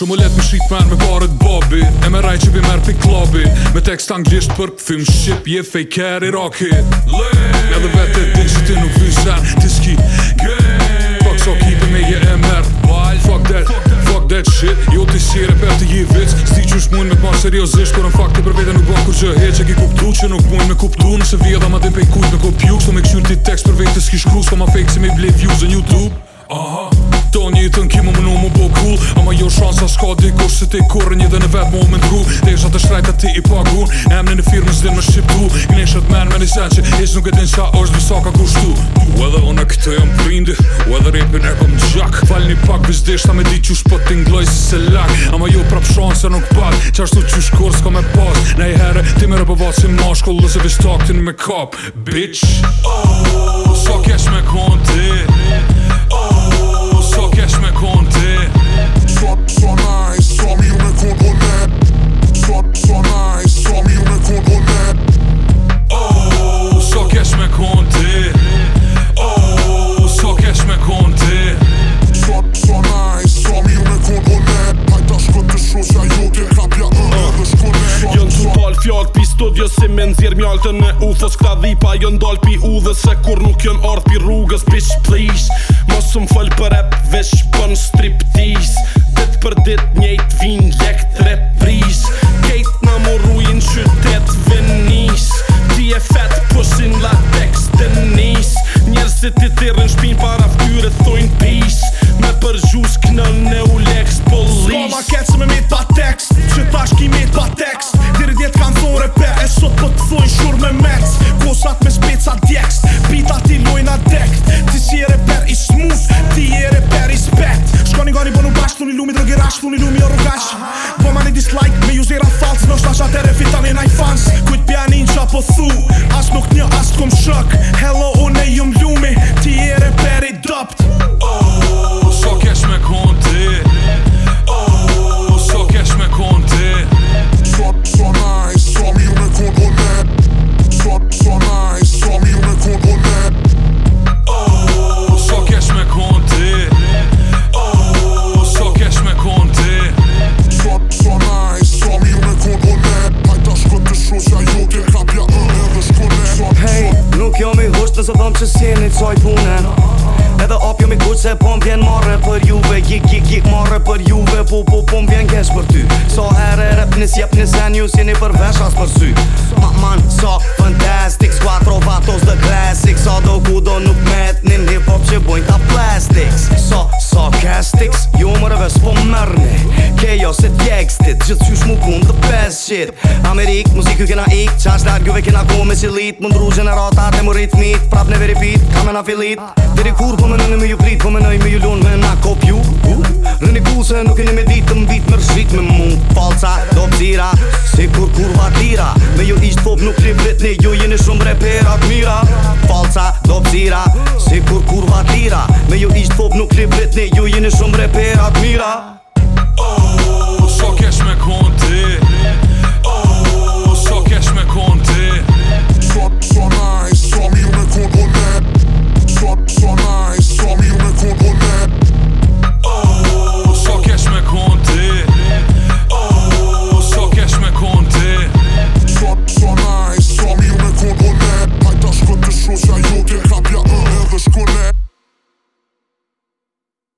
Shumë let me shit man me barët bobi E me raj që vi merë pik lobi Me tekst anglisht për këfim shqip Je fejker i roki Ja dhe vete din që ti nuk vizhen Ti s'ki Fuck so keep me je e merë Fuck that Fuck that shit Jo ti si reper të je vic Sti që shmuin me t'ma seriosisht Por në fakt të për vete nuk bon kur që he Që ki kuptu që nuk muin me kuptu Nëse vje dha ma din pej kujt me kopju Kso me kshyr ti tekst për vete s'ki shkru Sko ma fake si me blej views në Youtube Aha Ton jetën ki mu mënu mu di se ti kur një dhe në vetë mu më ndru Te isha të shrajt të ti i pagun Emni në firme zdi me shqip du men me një sen që Ishtë nuk e din qa është dhe saka kush du U edhe unë këtë jam prindi U edhe repin e kom gjak Fal një pak vizdesht ta me di qush po t'ingloj si se lak Ama ju jo prap shonë se nuk pak Qashtu qush kur s'ka me pas Ne i herë ti me po vatë si ma shkollu se vishtak ti me kap Bitch Oh, so kesh me konti fjall pi studio si me nëzir mjaltën e ufos Këta dhipa jo ndall pi u dhe se kur nuk jon ardh pi rrugës Bish please, mos më fall për rap vesh për në strip musat me speca djeks Pita ti lojna dekt Ti si e reper i smus Ti e reper i spet Shko një gani bo po në bashk Thun i lumi drogi rash Thun i lumi o rrgash Po ma një dislike Me ju zira falc Në shta shatë e refitan e naj fans Kujt pja një qa po thu As nuk një as kom shëk Hello une jum lumi Ti e reper i dopt se së dhëmë që sjeni coj punen Edhe opjo mi kuq se pëm po vjen marre për juve Gjik, gjik, gjik marre për juve Po, po, pëm vjen gesh për ty So herë e rep nis jep nis en ju sjeni për vesh as për sy Ma man, so fantastic Squatro vatos the classic So do ku nuk met nin hip hop që bojnë ta plastics So, so castics Ju mërëve s'po Ke jo se tjekstit Gjithë qysh mu pun shit Amerik, muzikë këna ik Qash largëve këna ku me qëllit Më ndrugën e ratat e më ritmit Prap në veri ka me na filit Diri kur po mënën e me ju prit Po më e me ju lun me na kopju Rëni ku se nuk e një me ditë Të mbit më rëshit me mu Falca, do pëzira se kur kur vatira Me ju ishtë pop nuk li vret Ne ju jeni shumë reperat mira Falca, do pëzira se kur kur vatira Me ju ishtë pop nuk li vret Ne ju jeni shumë reperat mira